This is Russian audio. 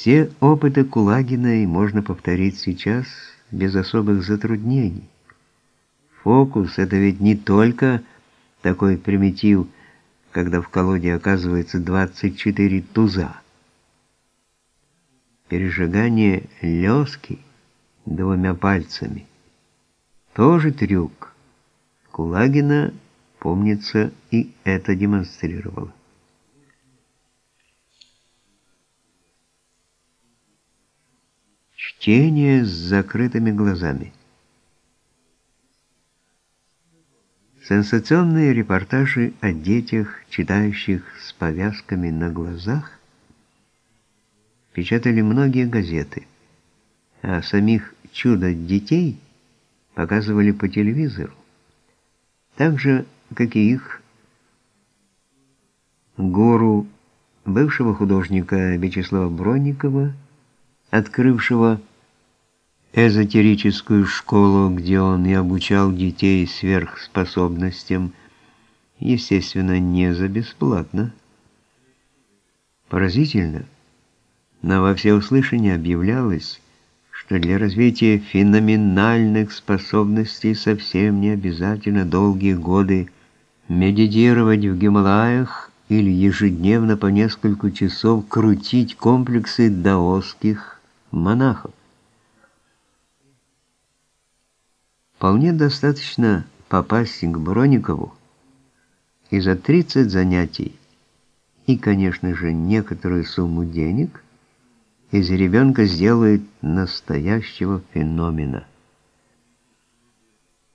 Все опыты Кулагиной можно повторить сейчас без особых затруднений. Фокус — это ведь не только такой примитив, когда в колоде оказывается 24 туза. Пережигание лёски двумя пальцами — тоже трюк. Кулагина, помнится, и это демонстрировала. Чтение с закрытыми глазами. Сенсационные репортажи о детях, читающих с повязками на глазах, печатали многие газеты, а самих чудо-детей показывали по телевизору, так же, как и их гору бывшего художника Вячеслава Бронникова, открывшего эзотерическую школу, где он и обучал детей сверхспособностям, естественно, не за бесплатно. Поразительно, но во всеуслышание объявлялось, что для развития феноменальных способностей совсем не обязательно долгие годы медитировать в Гималаях или ежедневно по несколько часов крутить комплексы даосских монахов. Вполне достаточно попасть к Броникову и за 30 занятий и, конечно же, некоторую сумму денег из ребенка сделает настоящего феномена –